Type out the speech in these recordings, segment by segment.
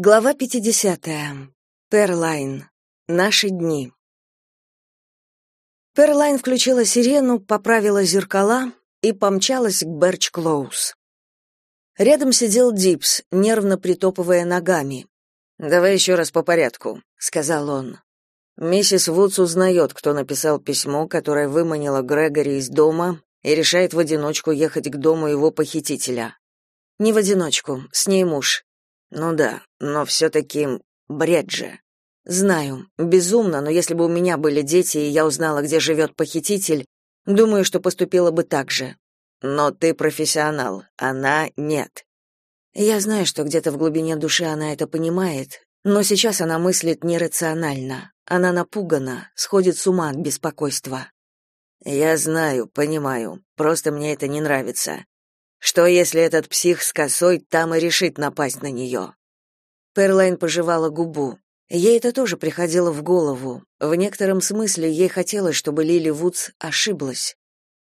Глава 50. Перлайн. Наши дни. Перлайн включила сирену, поправила зеркала и помчалась к Берч Клоуз. Рядом сидел Дипс, нервно притопывая ногами. «Давай еще раз по порядку», — сказал он. Миссис Вудс узнает, кто написал письмо, которое выманило Грегори из дома и решает в одиночку ехать к дому его похитителя. Не в одиночку, с ней муж. Ну да, но все-таки бред же. Знаю, безумно, но если бы у меня были дети, и я узнала, где живет похититель, думаю, что поступила бы так же. Но ты профессионал, она нет. Я знаю, что где-то в глубине души она это понимает, но сейчас она мыслит нерационально. Она напугана, сходит с ума от беспокойства. Я знаю, понимаю, просто мне это не нравится. Что если этот псих с косой там и решит напасть на нее? Перлайн пожевала губу. Ей это тоже приходило в голову. В некотором смысле ей хотелось, чтобы Лили Вудс ошиблась.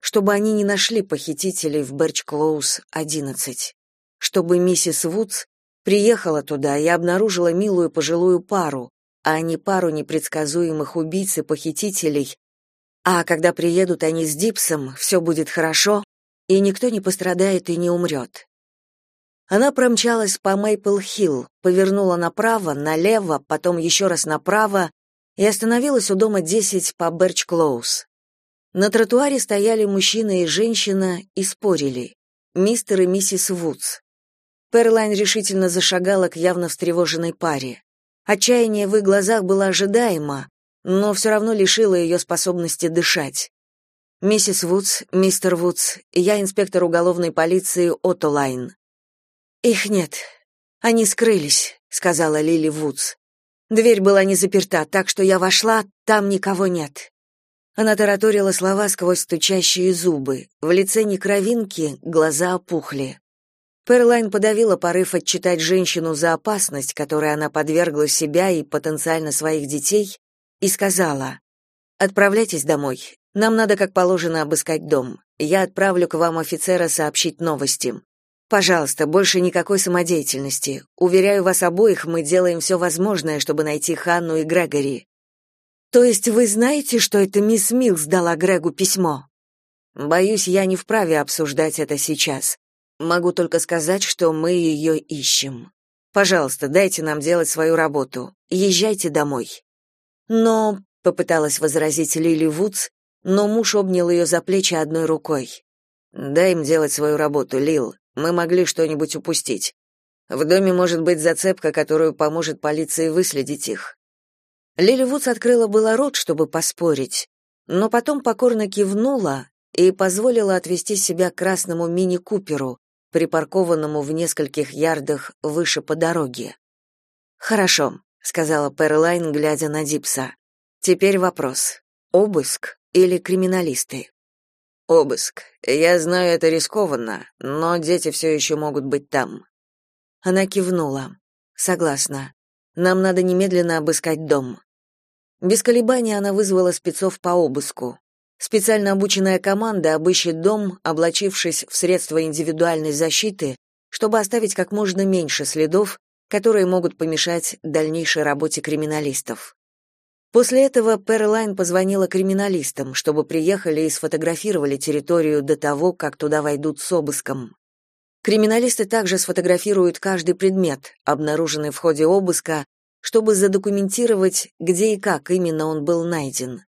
Чтобы они не нашли похитителей в Берч-Клоуз 11. Чтобы миссис Вудс приехала туда и обнаружила милую пожилую пару, а не пару непредсказуемых убийц и похитителей. А когда приедут они с Дипсом, все будет хорошо, и никто не пострадает и не умрет. Она промчалась по Мейпл-Хилл, повернула направо, налево, потом еще раз направо и остановилась у дома 10 по Берч-Клоуз. На тротуаре стояли мужчина и женщина и спорили. Мистер и миссис Вудс. Перлайн решительно зашагала к явно встревоженной паре. Отчаяние в их глазах было ожидаемо, но все равно лишило ее способности дышать. Миссис Вудс, мистер Вудс, я инспектор уголовной полиции Оттолайн. Их нет. Они скрылись, сказала Лили Вудс. Дверь была не заперта, так что я вошла, там никого нет. Она тараторила слова сквозь стучащие зубы. В лице не кровинки, глаза опухли. Перлайн подавила порыв отчитать женщину за опасность, которой она подвергла себя и потенциально своих детей, и сказала: "Отправляйтесь домой. Нам надо, как положено, обыскать дом. Я отправлю к вам офицера сообщить новости. Пожалуйста, больше никакой самодеятельности. Уверяю вас обоих, мы делаем все возможное, чтобы найти Ханну и Грегори. То есть вы знаете, что это мисс Милс дала Грегу письмо? Боюсь, я не вправе обсуждать это сейчас. Могу только сказать, что мы ее ищем. Пожалуйста, дайте нам делать свою работу. Езжайте домой. Но попыталась возразить Лили Вудс, но муж обнял ее за плечи одной рукой. «Дай им делать свою работу, Лил. Мы могли что-нибудь упустить. В доме может быть зацепка, которую поможет полиции выследить их». Лили Вудс открыла было рот, чтобы поспорить, но потом покорно кивнула и позволила отвести себя к красному мини-куперу, припаркованному в нескольких ярдах выше по дороге. «Хорошо», — сказала Перлайн, глядя на Дипса. «Теперь вопрос. Обыск или криминалисты. Обыск. Я знаю, это рискованно, но дети все еще могут быть там. Она кивнула. Согласна. Нам надо немедленно обыскать дом. Без колебаний она вызвала спецов по обыску. Специально обученная команда обыщет дом, облачившись в средства индивидуальной защиты, чтобы оставить как можно меньше следов, которые могут помешать дальнейшей работе криминалистов. После этого Перлайн позвонила криминалистам, чтобы приехали и сфотографировали территорию до того, как туда войдут с обыском. Криминалисты также сфотографируют каждый предмет, обнаруженный в ходе обыска, чтобы задокументировать, где и как именно он был найден.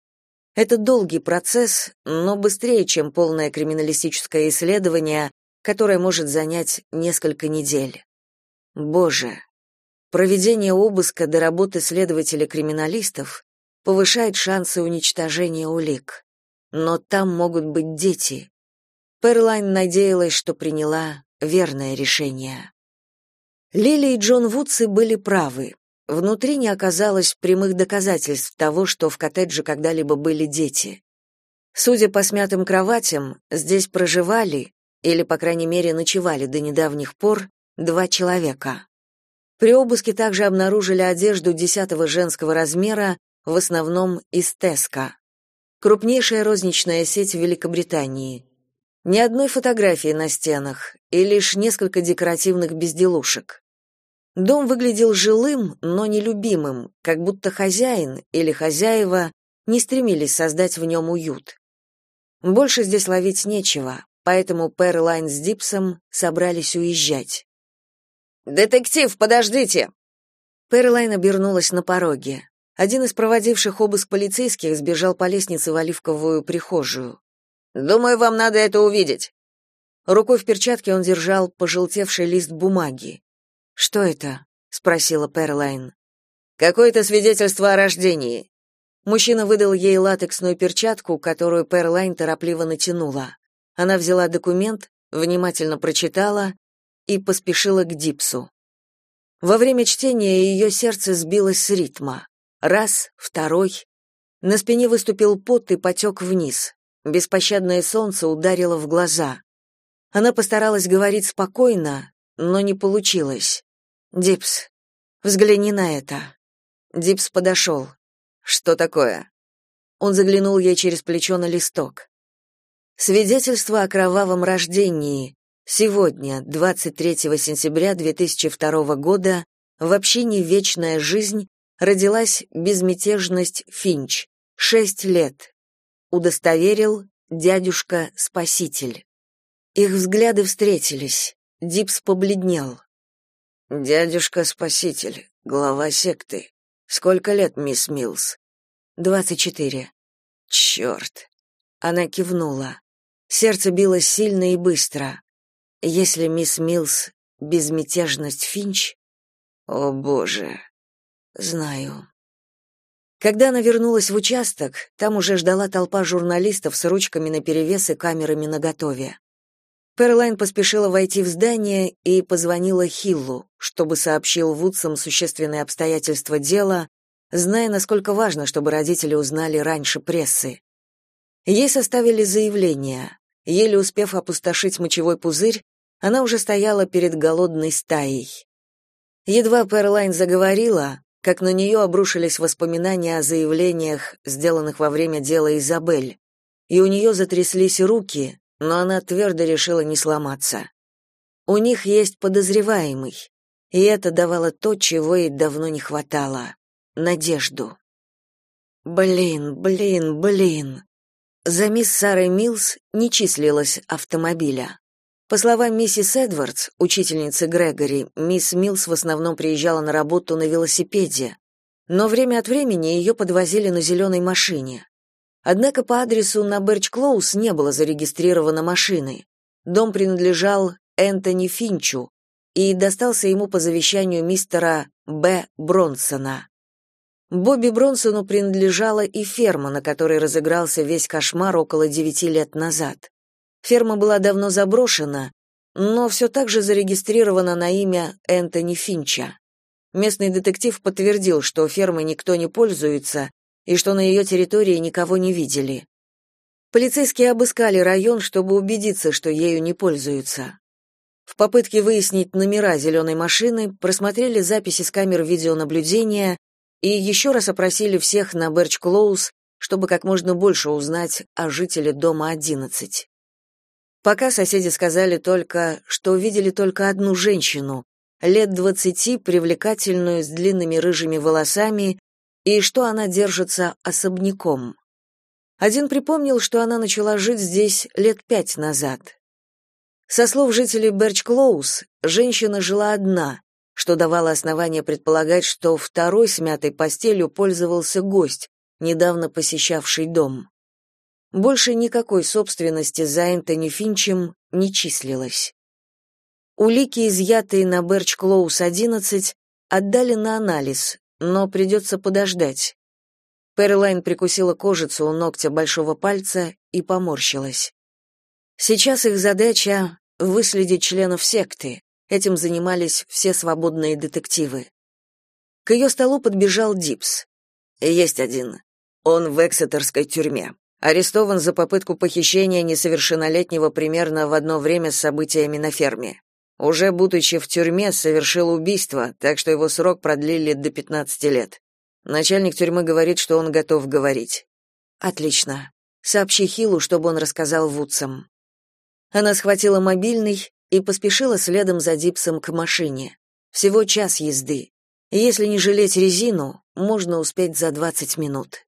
Это долгий процесс, но быстрее, чем полное криминалистическое исследование, которое может занять несколько недель. Боже, проведение обыска до работы следователя-криминалистов повышает шансы уничтожения улик. Но там могут быть дети. Перлайн надеялась, что приняла верное решение. Лили и Джон Вудсы были правы. Внутри не оказалось прямых доказательств того, что в коттедже когда-либо были дети. Судя по смятым кроватям, здесь проживали, или, по крайней мере, ночевали до недавних пор, два человека. При обыске также обнаружили одежду десятого женского размера в основном из Теска. Крупнейшая розничная сеть в Великобритании. Ни одной фотографии на стенах и лишь несколько декоративных безделушек. Дом выглядел жилым, но нелюбимым, как будто хозяин или хозяева не стремились создать в нем уют. Больше здесь ловить нечего, поэтому Перлайн с Дипсом собрались уезжать. «Детектив, подождите!» Перлайн обернулась на пороге. Один из проводивших обыск полицейских сбежал по лестнице в оливковую прихожую. «Думаю, вам надо это увидеть». Рукой в перчатке он держал пожелтевший лист бумаги. «Что это?» — спросила Перлайн. «Какое-то свидетельство о рождении». Мужчина выдал ей латексную перчатку, которую Перлайн торопливо натянула. Она взяла документ, внимательно прочитала и поспешила к Дипсу. Во время чтения ее сердце сбилось с ритма. Раз, второй. На спине выступил пот и потек вниз. Беспощадное солнце ударило в глаза. Она постаралась говорить спокойно, но не получилось. «Дипс, взгляни на это». Дипс подошел. «Что такое?» Он заглянул ей через плечо на листок. Свидетельство о кровавом рождении. Сегодня, 23 сентября 2002 года, в общине «Вечная жизнь» родилась безмятежность Финч. Шесть лет. Удостоверил дядюшка-спаситель. Их взгляды встретились. Дипс побледнел. Дядюшка-спаситель, глава секты. Сколько лет, мисс Милс? Двадцать четыре. Черт!» Она кивнула. Сердце билось сильно и быстро. Если мисс Милс безмятежность Финч, о боже. Знаю. Когда она вернулась в участок, там уже ждала толпа журналистов с ручками наперевес и камерами наготове. Перлайн поспешила войти в здание и позвонила Хиллу, чтобы сообщил Вудсам существенные обстоятельства дела, зная, насколько важно, чтобы родители узнали раньше прессы. Ей составили заявление. Еле успев опустошить мочевой пузырь, она уже стояла перед голодной стаей. Едва Перлайн заговорила, как на нее обрушились воспоминания о заявлениях, сделанных во время дела Изабель, и у нее затряслись руки, но она твердо решила не сломаться. У них есть подозреваемый, и это давало то, чего ей давно не хватало — надежду. Блин, блин, блин. За мисс Сарой Милс не числилось автомобиля. По словам миссис Эдвардс, учительницы Грегори, мисс Милс в основном приезжала на работу на велосипеде, но время от времени ее подвозили на зеленой машине. Однако по адресу на Берч-Клоус не было зарегистрировано машины. Дом принадлежал Энтони Финчу и достался ему по завещанию мистера Б. Бронсона. Бобби Бронсону принадлежала и ферма, на которой разыгрался весь кошмар около девяти лет назад. Ферма была давно заброшена, но все так же зарегистрирована на имя Энтони Финча. Местный детектив подтвердил, что фермой никто не пользуется и что на ее территории никого не видели. Полицейские обыскали район, чтобы убедиться, что ею не пользуются. В попытке выяснить номера зеленой машины просмотрели записи с камер видеонаблюдения и еще раз опросили всех на Берч-Клоуз, чтобы как можно больше узнать о жителе дома 11. Пока соседи сказали только, что увидели только одну женщину, лет двадцати, привлекательную, с длинными рыжими волосами, и что она держится особняком. Один припомнил, что она начала жить здесь лет пять назад. Со слов жителей Берч-Клоуз, женщина жила одна, что давало основание предполагать, что второй смятой постелью пользовался гость, недавно посещавший дом. Больше никакой собственности за Энтони Финчем не числилось. Улики, изъятые на Берч-Клоуз-11, отдали на анализ, но придется подождать. Перлайн прикусила кожицу у ногтя большого пальца и поморщилась. Сейчас их задача — выследить членов секты. Этим занимались все свободные детективы. К ее столу подбежал Дипс. «Есть один. Он в Эксетерской тюрьме арестован за попытку похищения несовершеннолетнего примерно в одно время с событиями на ферме. Уже будучи в тюрьме, совершил убийство, так что его срок продлили до 15 лет. Начальник тюрьмы говорит, что он готов говорить. Отлично. Сообщи Хилу, чтобы он рассказал Вудсам. Она схватила мобильный и поспешила следом за Дипсом к машине. Всего час езды. Если не жалеть резину, можно успеть за 20 минут.